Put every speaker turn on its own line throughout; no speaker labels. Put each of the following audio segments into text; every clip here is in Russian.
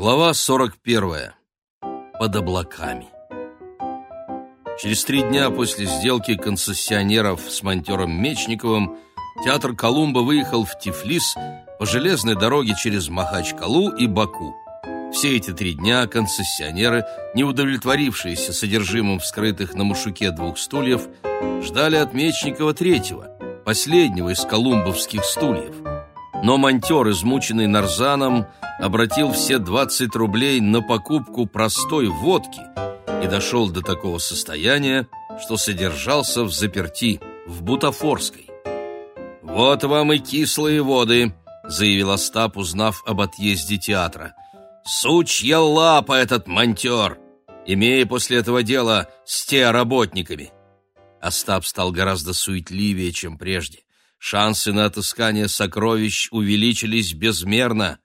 Глава 41. Под облаками. Через три дня после сделки концессионеров с монтером Мечниковым театр Колумба выехал в Тифлис по железной дороге через Махачкалу и Баку. Все эти три дня концессионеры, не удовлетворившиеся содержимым вскрытых на Мушуке двух стульев, ждали от Мечникова третьего, последнего из колумбовских стульев. Но монтер, измученный нарзаном, обратил все 20 рублей на покупку простой водки и дошел до такого состояния, что содержался в заперти, в Бутафорской. «Вот вам и кислые воды», — заявил Остап, узнав об отъезде театра. «Сучья лапа этот монтер, имея после этого дело с теоработниками». Остап стал гораздо суетливее, чем прежде. Шансы на отыскание сокровищ увеличились безмерно.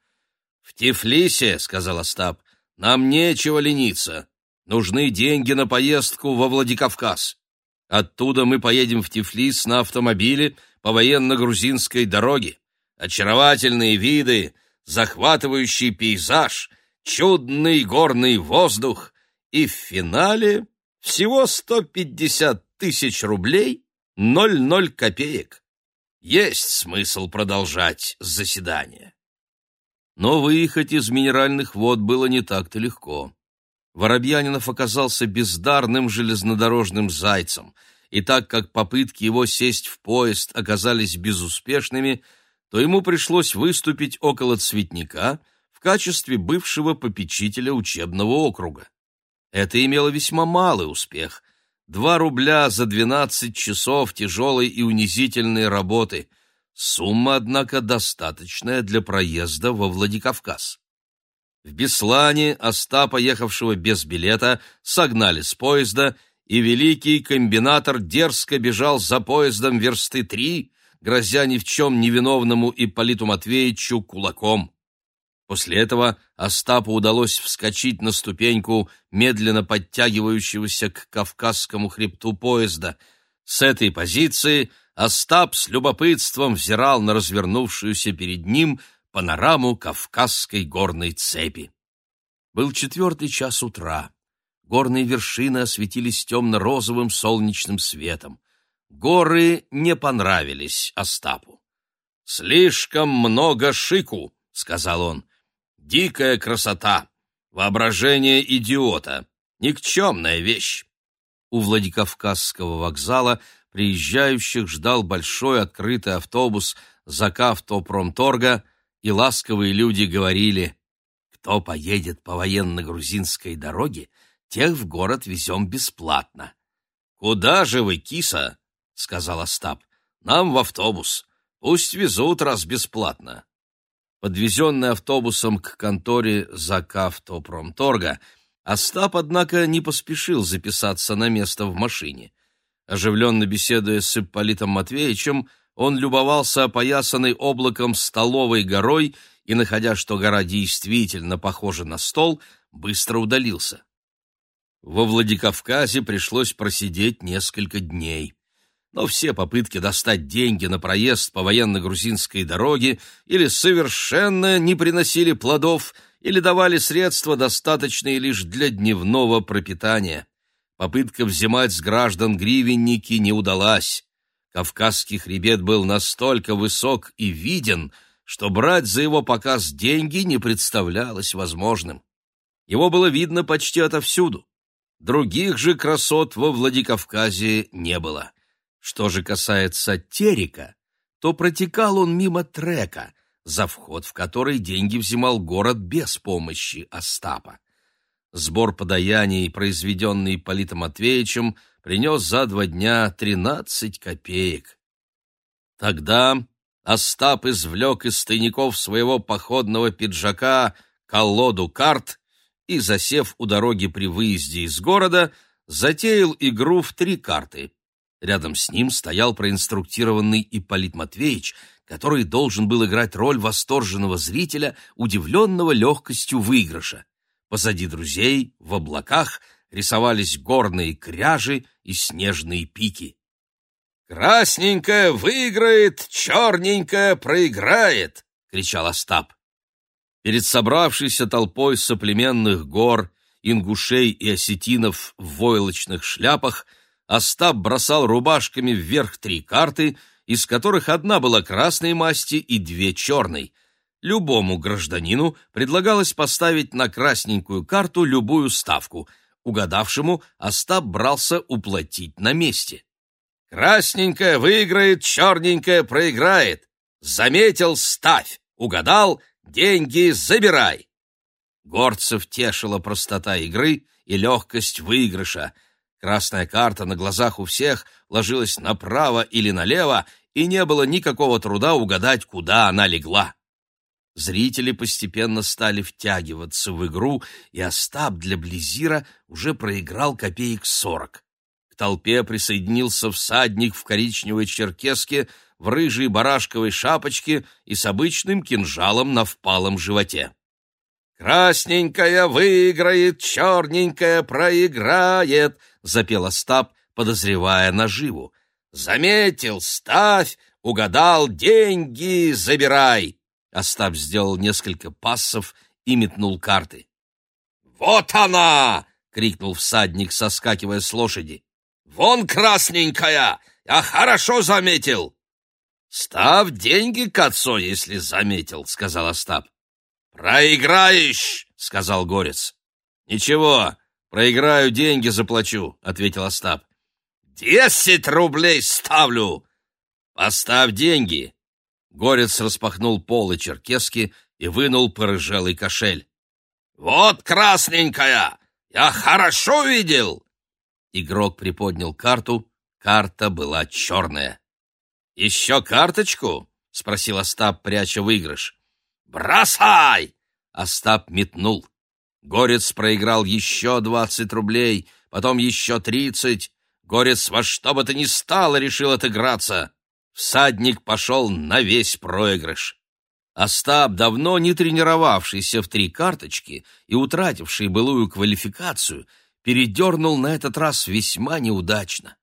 «В Тифлисе, — сказал Остап, — нам нечего лениться. Нужны деньги на поездку во Владикавказ. Оттуда мы поедем в Тифлис на автомобиле по военно-грузинской дороге. Очаровательные виды, захватывающий пейзаж, чудный горный воздух и в финале всего 150 тысяч рублей 00 копеек. Есть смысл продолжать заседание. Но выехать из минеральных вод было не так-то легко. Воробьянинов оказался бездарным железнодорожным зайцем, и так как попытки его сесть в поезд оказались безуспешными, то ему пришлось выступить около цветника в качестве бывшего попечителя учебного округа. Это имело весьма малый успех. Два рубля за двенадцать часов тяжелой и унизительной работы — Сумма, однако, достаточная для проезда во Владикавказ. В Беслане Остапа, ехавшего без билета, согнали с поезда, и великий комбинатор дерзко бежал за поездом версты три, грозя ни в чем невиновному Ипполиту Матвеевичу кулаком. После этого Остапу удалось вскочить на ступеньку медленно подтягивающегося к Кавказскому хребту поезда. С этой позиции – Остап с любопытством взирал на развернувшуюся перед ним панораму Кавказской горной цепи. Был четвертый час утра. Горные вершины осветились темно-розовым солнечным светом. Горы не понравились Остапу. «Слишком много шику», — сказал он. «Дикая красота, воображение идиота, никчемная вещь». У Владикавказского вокзала приезжающих ждал большой открытый автобус Закавтопромторга, и ласковые люди говорили, «Кто поедет по военно-грузинской дороге, тех в город везем бесплатно». «Куда же вы, киса?» — сказал Остап. «Нам в автобус. Пусть везут, раз бесплатно». Подвезенный автобусом к конторе Закавтопромторга, Остап, однако, не поспешил записаться на место в машине. Оживленно беседуя с Ипполитом Матвеевичем, он любовался опоясанной облаком столовой горой и, находя, что гора действительно похожа на стол, быстро удалился. Во Владикавказе пришлось просидеть несколько дней. Но все попытки достать деньги на проезд по военно-грузинской дороге или совершенно не приносили плодов, или давали средства, достаточные лишь для дневного пропитания. Попытка взимать с граждан гривенники не удалась. Кавказский хребет был настолько высок и виден, что брать за его показ деньги не представлялось возможным. Его было видно почти отовсюду. Других же красот во Владикавказе не было. Что же касается Терека, то протекал он мимо трека, за вход в который деньги взимал город без помощи Остапа. Сбор подаяний, произведенный Политом Матвеевичем, принес за два дня тринадцать копеек. Тогда Остап извлек из тайников своего походного пиджака колоду карт и, засев у дороги при выезде из города, затеял игру в три карты. Рядом с ним стоял проинструктированный Ипполит Матвеевич, который должен был играть роль восторженного зрителя, удивленного легкостью выигрыша. Позади друзей, в облаках, рисовались горные кряжи и снежные пики. «Красненькая выиграет, черненькая проиграет!» — кричал Остап. Перед собравшейся толпой соплеменных гор, ингушей и осетинов в войлочных шляпах Остап бросал рубашками вверх три карты, из которых одна была красной масти и две черной. Любому гражданину предлагалось поставить на красненькую карту любую ставку. Угадавшему Остап брался уплатить на месте. «Красненькая выиграет, черненькая проиграет. Заметил — ставь. Угадал — деньги забирай». Горцев тешила простота игры и легкость выигрыша — Красная карта на глазах у всех ложилась направо или налево, и не было никакого труда угадать, куда она легла. Зрители постепенно стали втягиваться в игру, и Остап для Близира уже проиграл копеек сорок. К толпе присоединился всадник в коричневой черкеске, в рыжей барашковой шапочке и с обычным кинжалом на впалом животе. «Красненькая выиграет, черненькая проиграет», — запел Остап, подозревая наживу. «Заметил, ставь, угадал, деньги забирай». Остап сделал несколько пассов и метнул карты. «Вот она!» — крикнул всадник, соскакивая с лошади. «Вон красненькая! Я хорошо заметил!» «Ставь деньги к отцу, если заметил», — сказал Остап. «Проиграешь!» — сказал Горец. «Ничего, проиграю, деньги заплачу», — ответил Остап. «Десять рублей ставлю!» «Поставь деньги!» Горец распахнул полы черкески и вынул порыжелый кошель. «Вот красненькая! Я хорошо видел!» Игрок приподнял карту, карта была черная. «Еще карточку?» — спросил Остап, пряча выигрыш. «Бросай!» Остап метнул. Горец проиграл еще двадцать рублей, потом еще тридцать. Горец во что бы то ни стало решил отыграться. Всадник пошел на весь проигрыш. Остап, давно не тренировавшийся в три карточки и утративший былую квалификацию, передернул на этот раз весьма неудачно.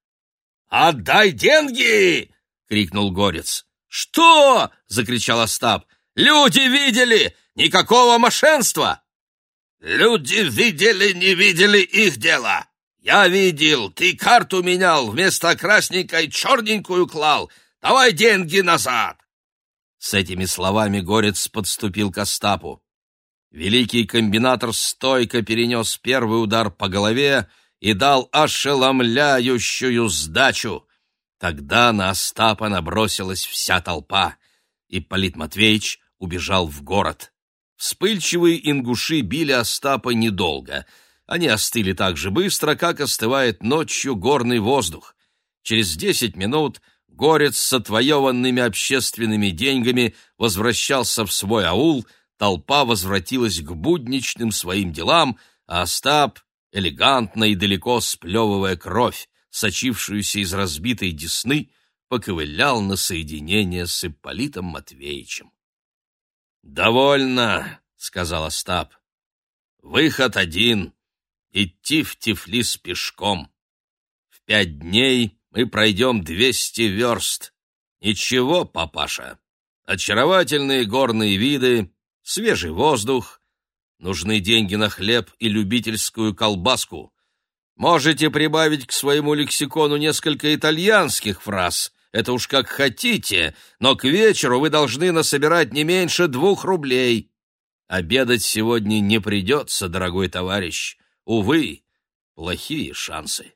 «Отдай деньги!» — крикнул Горец. «Что?» — закричал Остап. Люди видели! Никакого мошенства!» «Люди видели, не видели их дело! Я видел, ты карту менял, вместо красненькой черненькую клал! Давай деньги назад!» С этими словами Горец подступил к Остапу. Великий комбинатор стойко перенес первый удар по голове и дал ошеломляющую сдачу. Тогда на Остапа набросилась вся толпа. и Полит Матвеевич убежал в город. Вспыльчивые ингуши били Остапа недолго. Они остыли так же быстро, как остывает ночью горный воздух. Через десять минут горец с отвоеванными общественными деньгами возвращался в свой аул, толпа возвратилась к будничным своим делам, а Остап, элегантно и далеко сплевывая кровь, сочившуюся из разбитой десны, поковылял на соединение с Ипполитом Матвеевичем. «Довольно», — сказал Остап. «Выход один — идти в Тифлис пешком. В пять дней мы пройдем двести верст. Ничего, папаша, очаровательные горные виды, свежий воздух, нужны деньги на хлеб и любительскую колбаску. Можете прибавить к своему лексикону несколько итальянских фраз — это уж как хотите, но к вечеру вы должны насобирать не меньше двух рублей. Обедать сегодня не придется, дорогой товарищ. Увы, плохие шансы.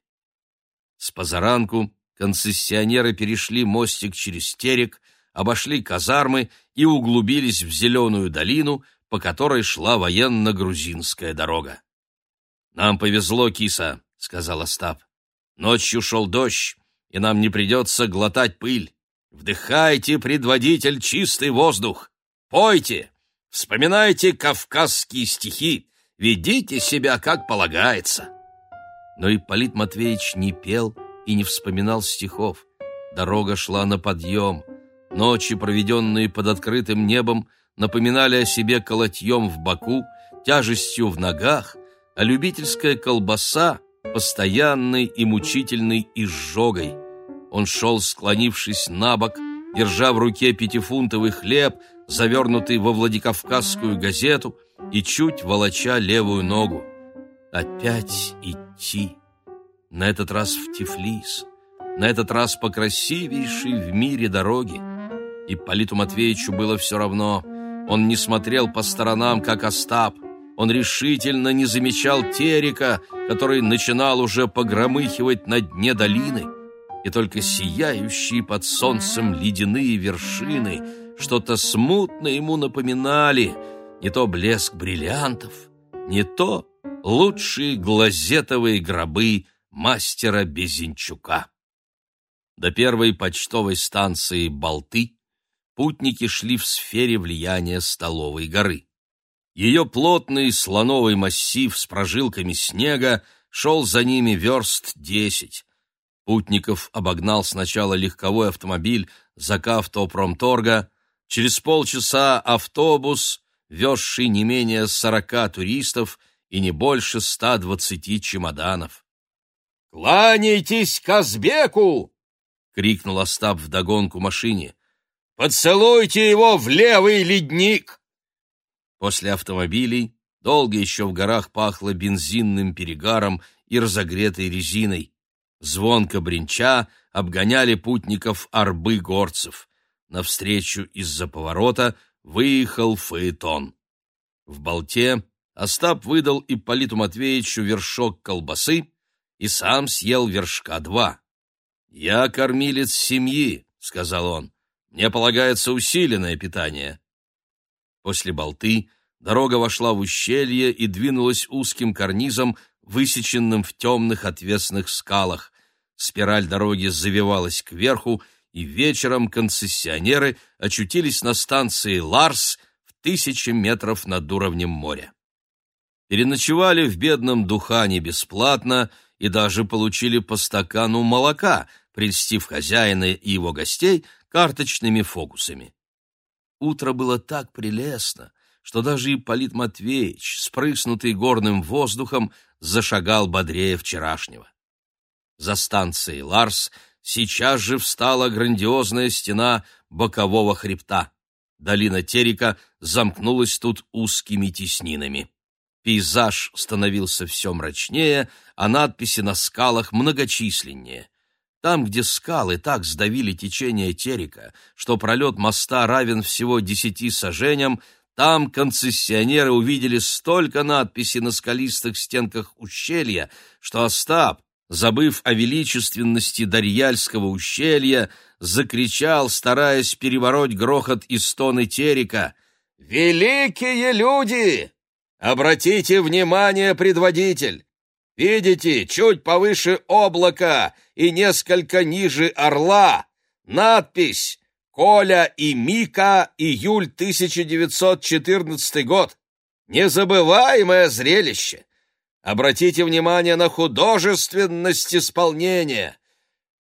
С позаранку концессионеры перешли мостик через терек, обошли казармы и углубились в зеленую долину, по которой шла военно-грузинская дорога. «Нам повезло, киса», — сказал Остап. «Ночью шел дождь, и нам не придется глотать пыль. Вдыхайте, предводитель, чистый воздух. Пойте, вспоминайте кавказские стихи, ведите себя, как полагается. Но Ипполит Матвеевич не пел и не вспоминал стихов. Дорога шла на подъем. Ночи, проведенные под открытым небом, напоминали о себе колотьем в боку, тяжестью в ногах, а любительская колбаса постоянной и мучительной изжогой. Он шел, склонившись на бок, держа в руке пятифунтовый хлеб, завернутый во Владикавказскую газету и чуть волоча левую ногу. Опять идти. На этот раз в Тифлис. На этот раз по красивейшей в мире дороге. И Политу Матвеевичу было все равно. Он не смотрел по сторонам, как Остап. Он решительно не замечал Терека, который начинал уже погромыхивать на дне долины. И только сияющие под солнцем ледяные вершины что-то смутно ему напоминали. Не то блеск бриллиантов, не то лучшие глазетовые гробы мастера Безенчука. До первой почтовой станции Болты путники шли в сфере влияния Столовой горы. Ее плотный слоновый массив с прожилками снега шел за ними верст десять. Путников обогнал сначала легковой автомобиль Закавтопромторга, через полчаса автобус, везший не менее сорока туристов и не больше ста двадцати чемоданов.
«Кланяйтесь Казбеку!» — крикнул Остап вдогонку машине. Поцелуйте его в левый ледник!»
После автомобилей долго еще в горах пахло бензинным перегаром и разогретой резиной. Звонко бренча обгоняли путников арбы горцев. Навстречу из-за поворота выехал фаэтон. В болте Остап выдал Ипполиту Матвеевичу вершок колбасы и сам съел вершка два. «Я кормилец семьи», — сказал он. Мне полагается усиленное питание. После болты дорога вошла в ущелье и двинулась узким карнизом, высеченным в темных отвесных скалах. Спираль дороги завивалась кверху, и вечером концессионеры очутились на станции Ларс в тысячи метров над уровнем моря. Переночевали в бедном Духане бесплатно и даже получили по стакану молока, прельстив хозяина и его гостей карточными фокусами. Утро было так прелестно, что даже Ипполит Матвеевич, спрыснутый горным воздухом, зашагал бодрее вчерашнего. За станцией Ларс сейчас же встала грандиозная стена бокового хребта. Долина Терека замкнулась тут узкими теснинами. Пейзаж становился все мрачнее, а надписи на скалах многочисленнее. Там, где скалы так сдавили течение Терека, что пролет моста равен всего десяти саженям, там концессионеры увидели столько надписей на скалистых стенках ущелья, что Остап, забыв о величественности Дарьяльского ущелья, закричал, стараясь перебороть грохот и стоны Терека.
«Великие люди! Обратите внимание, предводитель! Видите, чуть повыше облака и несколько ниже орла надпись «Коля и Мика, июль 1914 год». Незабываемое зрелище. Обратите внимание на художественность исполнения.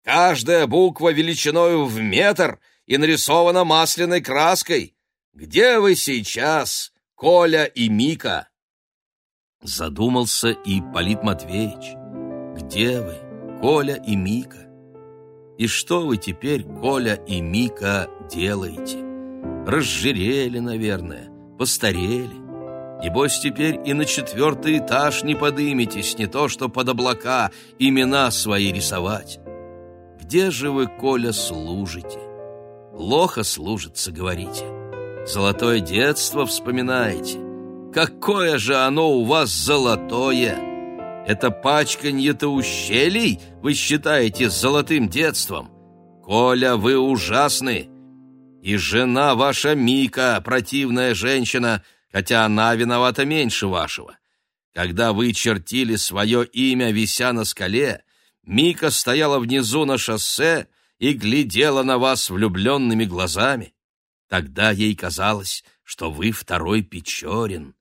Каждая буква величиною в метр и нарисована масляной краской. Где вы сейчас, Коля и Мика?
Задумался и Полит Матвеевич. Где вы, Коля и Мика? И что вы теперь, Коля и Мика, делаете? Разжирели, наверное, постарели. Небось, теперь и на четвертый этаж не подыметесь, не то что под облака имена свои рисовать. Где же вы, Коля, служите? Плохо служится, говорите. Золотое детство вспоминаете. Какое же оно у вас золотое! Это пачканье-то ущелий вы считаете золотым детством? Коля, вы ужасны! И жена ваша Мика, противная женщина, хотя она виновата меньше вашего. Когда вы чертили свое имя, вися на скале, Мика стояла внизу на шоссе и глядела на вас влюбленными глазами. Тогда ей казалось, что вы второй Печорин.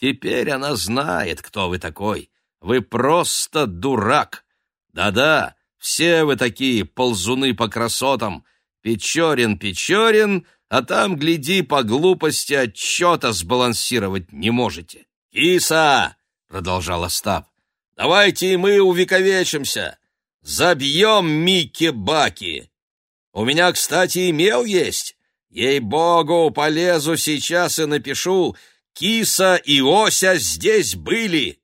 Теперь она знает, кто вы такой. Вы просто дурак. Да-да, все вы такие ползуны по красотам. Печорин, Печорин, а там, гляди, по глупости отчета сбалансировать не можете. «Киса!» — продолжал Остап. «Давайте и мы увековечимся. Забьем Микки-Баки. У меня, кстати, имел есть.
Ей-богу, полезу сейчас и напишу «Киса и Ося здесь были!»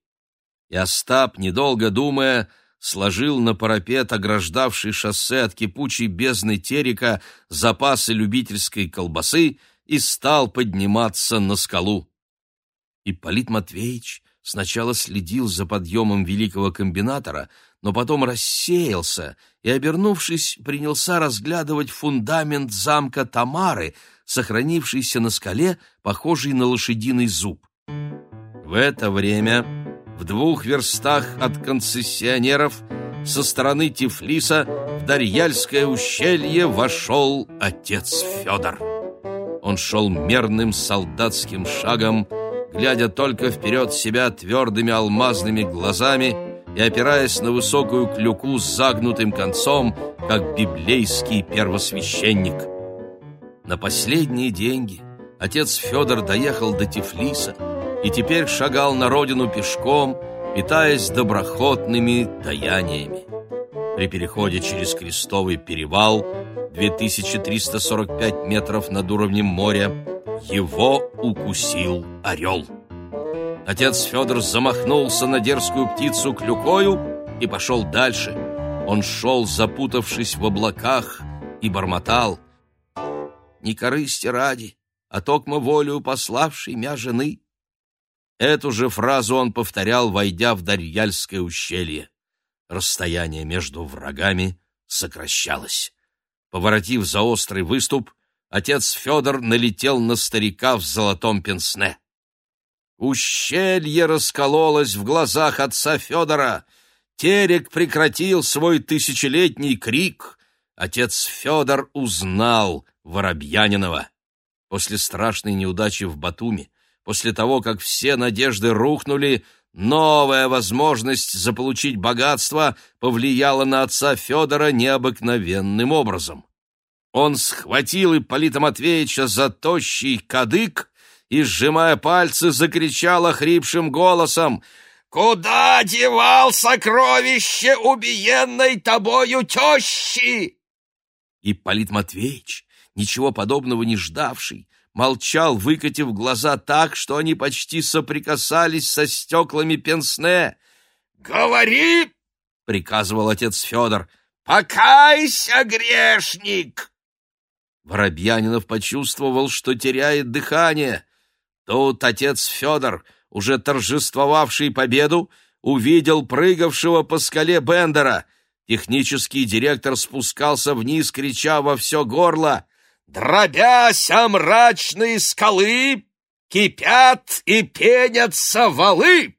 И Остап, недолго думая, сложил на парапет, ограждавший шоссе от кипучей бездны терека, запасы любительской колбасы и стал подниматься на скалу. Ипполит Матвеевич сначала следил за подъемом великого комбинатора, но потом рассеялся и, обернувшись, принялся разглядывать фундамент замка Тамары, сохранившийся на скале, похожий на лошадиный зуб. В это время в двух верстах от концессионеров со стороны Тифлиса в Дарьяльское ущелье вошел отец Федор. Он шел мерным солдатским шагом, глядя только вперед себя твердыми алмазными глазами и опираясь на высокую клюку с загнутым концом, как библейский первосвященник. На последние деньги отец Федор доехал до Тифлиса и теперь шагал на родину пешком, питаясь доброхотными даяниями. При переходе через Крестовый перевал, 2345 метров над уровнем моря, его укусил орел. Отец Федор замахнулся на дерзкую птицу клюкою и пошел дальше. Он шел, запутавшись в облаках, и бормотал. «Не корысти ради, а токмо волю пославшей мя жены». Эту же фразу он повторял, войдя в Дарьяльское ущелье. Расстояние между врагами сокращалось. Поворотив за острый выступ, отец Федор налетел на старика в золотом пенсне. Ущелье раскололось в глазах отца Федора. Терек прекратил свой тысячелетний крик. Отец Федор узнал Воробьянинова. После страшной неудачи в Батуми, после того, как все надежды рухнули, новая возможность заполучить богатство повлияла на отца Федора необыкновенным образом. Он схватил Ипполита Матвеевича за тощий кадык и, сжимая пальцы, закричал охрипшим голосом «Куда девал сокровище убиенной тобою тещи?» Ипполит Матвеевич, ничего подобного не ждавший, молчал, выкатив глаза так, что они почти соприкасались со стеклами пенсне. «Говори!» — приказывал отец Федор. «Покайся, грешник!» Воробьянинов почувствовал, что теряет дыхание. Тут отец Федор, уже торжествовавший победу, увидел прыгавшего по скале Бендера. Технический директор спускался вниз, крича во все горло. «Дробяся мрачные скалы, кипят и пенятся валы!»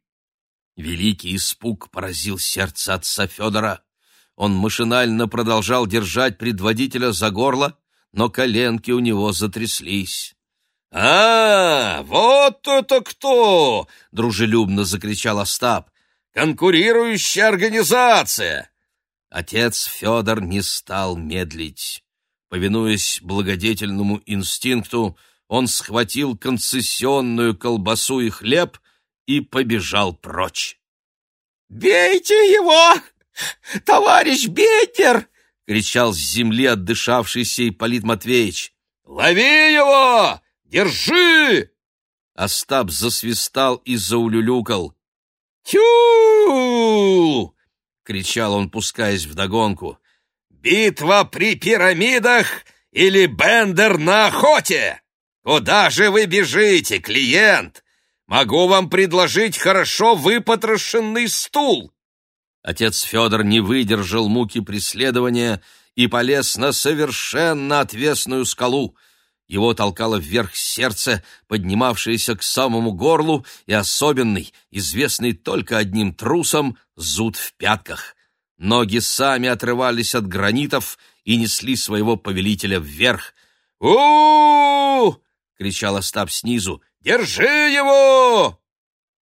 Великий испуг поразил сердце отца Федора. Он машинально продолжал держать предводителя за горло, но коленки у него затряслись. «А, вот это кто!» — дружелюбно закричал Остап. «Конкурирующая организация!» Отец Федор не стал медлить. Повинуясь благодетельному инстинкту, он схватил концессионную колбасу и хлеб и побежал прочь. «Бейте его, товарищ Бейкер!» — кричал с земли отдышавшийся Ипполит Матвеевич. «Лови его! Держи!» Остап засвистал и заулюлюкал. «Тю!» — кричал он, пускаясь вдогонку. «Битва при пирамидах или Бендер на охоте? Куда же вы бежите, клиент? Могу вам предложить хорошо выпотрошенный стул. Отец Федор не выдержал муки преследования и полез на совершенно отвесную скалу. Его толкало вверх сердце, поднимавшееся к самому горлу, и особенный, известный только одним трусом, зуд в пятках. Ноги сами отрывались от гранитов и несли своего повелителя вверх. у, кричал Остап снизу. «Держи его!»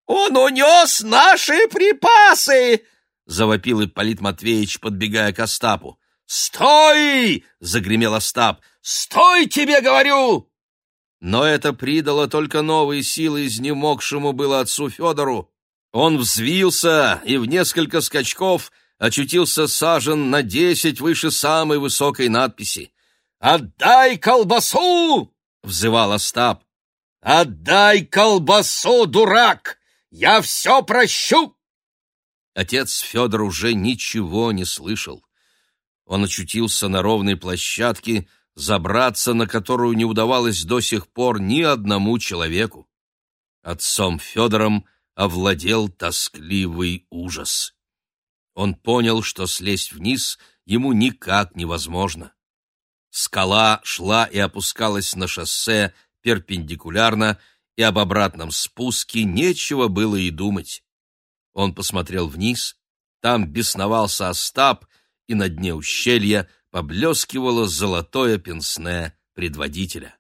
«Он унес наши припасы!» — завопил Ипполит Матвеевич, подбегая к Остапу. «Стой!» — загремел Остап. «Стой, тебе говорю!» Но это придало только новые силы изнемогшему было отцу Федору. Он взвился и в несколько скачков очутился сажен на десять выше самой высокой надписи.
«Отдай колбасу!» — взывал Остап. «Отдай колбасу, дурак! Я все прощу!» Отец Федор уже ничего не слышал. Он очутился на ровной площадке, забраться на которую не удавалось до сих пор ни одному человеку. Отцом Федором овладел тоскливый ужас. Он понял, что слезть вниз ему никак невозможно. Скала шла и опускалась на шоссе перпендикулярно, и об обратном спуске нечего было и думать. Он посмотрел вниз, там бесновался Остап, и на дне ущелья поблескивало золотое пенсне предводителя.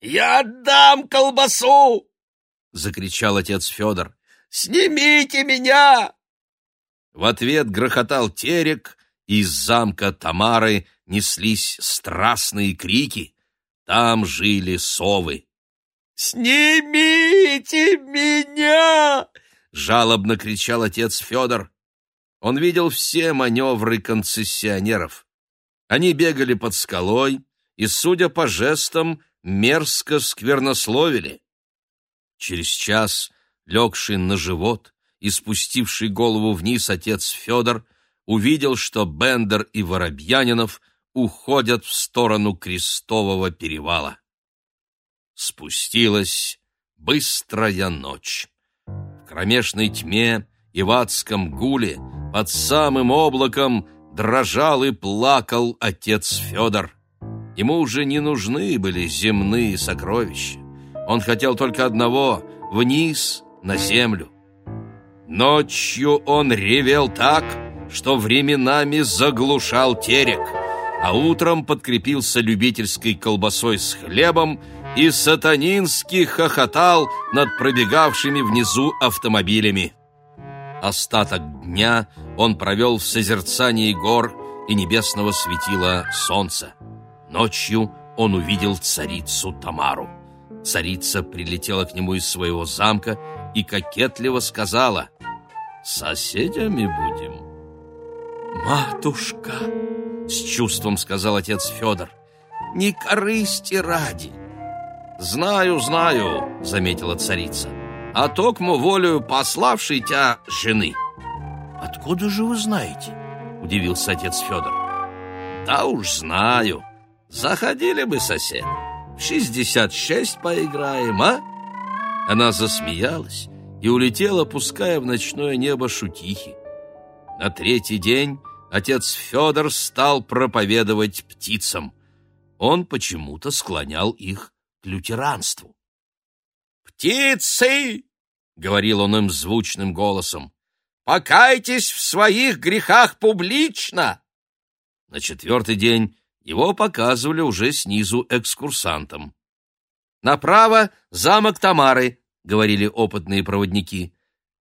«Я отдам колбасу!» — закричал отец Федор. «Снимите меня!» В ответ грохотал терек, и из замка Тамары неслись страстные крики. Там жили совы. «Снимите меня!» — жалобно кричал отец Федор. Он видел все маневры концессионеров. Они бегали под скалой и, судя по жестам, мерзко сквернословили. Через час, легший на живот и спустивший голову вниз отец Федор, увидел, что Бендер и Воробьянинов уходят в сторону Крестового перевала. Спустилась быстрая ночь. В кромешной тьме и в адском гуле под самым облаком дрожал и плакал отец Федор. Ему уже не нужны были земные сокровища. Он хотел только одного — вниз, на землю. Ночью он ревел так, что временами заглушал терек, а утром подкрепился любительской колбасой с хлебом и сатанински хохотал над пробегавшими внизу автомобилями. Остаток дня он провел в созерцании гор и небесного светила солнца. Ночью он увидел царицу Тамару. Царица прилетела к нему из своего замка и кокетливо сказала «Соседями будем». «Матушка!» — с чувством сказал отец Федор. «Не корысти ради!» «Знаю, знаю», — заметила царица а токмо волею пославшей тебя жены. Откуда же вы знаете? удивился отец Федор. Да уж знаю. Заходили бы сосед. В шестьдесят шесть поиграем, а? Она засмеялась и улетела, пуская в ночное небо шутихи. На третий день отец Федор стал проповедовать птицам. Он почему-то склонял их к лютеранству. «Птицы!» — говорил он им звучным голосом. «Покайтесь в своих грехах публично!» На четвертый день его показывали уже снизу экскурсантам. «Направо замок Тамары», — говорили опытные проводники.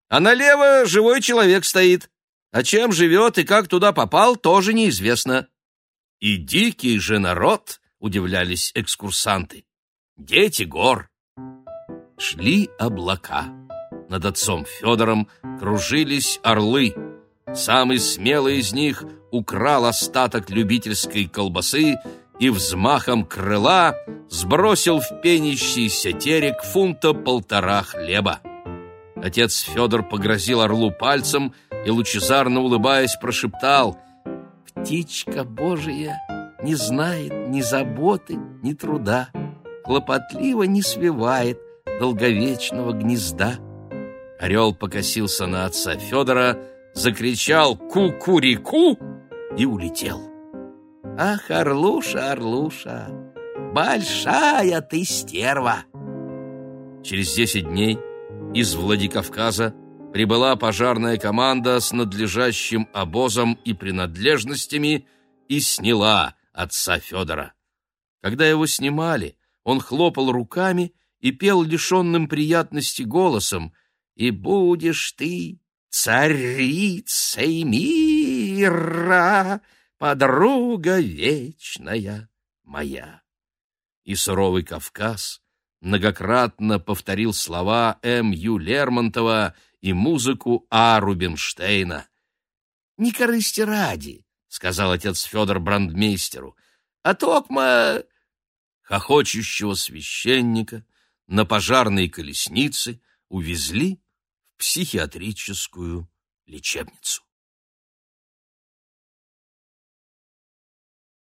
«А налево живой человек стоит. А чем живет и как туда попал, тоже неизвестно». «И дикий же народ», — удивлялись экскурсанты. «Дети гор». Шли облака. Над отцом Федором кружились орлы. Самый смелый из них украл остаток любительской колбасы и взмахом крыла сбросил в пенящийся терек фунта полтора хлеба. Отец Федор погрозил орлу пальцем и, лучезарно улыбаясь, прошептал «Птичка Божия не знает ни заботы, ни труда, хлопотливо не свивает долговечного гнезда». Орел покосился на отца Федора, закричал «Ку-ку-ри-ку!» и улетел. «Ах, Орлуша, Орлуша, большая ты стерва!» Через десять дней из Владикавказа прибыла пожарная команда с надлежащим обозом и принадлежностями и сняла отца Федора. Когда его снимали, он хлопал руками и пел лишенным приятности голосом — и будешь ты царицей мира, подруга вечная моя. И суровый Кавказ многократно повторил слова М. Ю. Лермонтова и музыку А. Рубинштейна. «Не корысти ради», — сказал отец Федор брандмейстеру, а токма...» Хохочущего священника на пожарной колеснице увезли в психиатрическую лечебницу.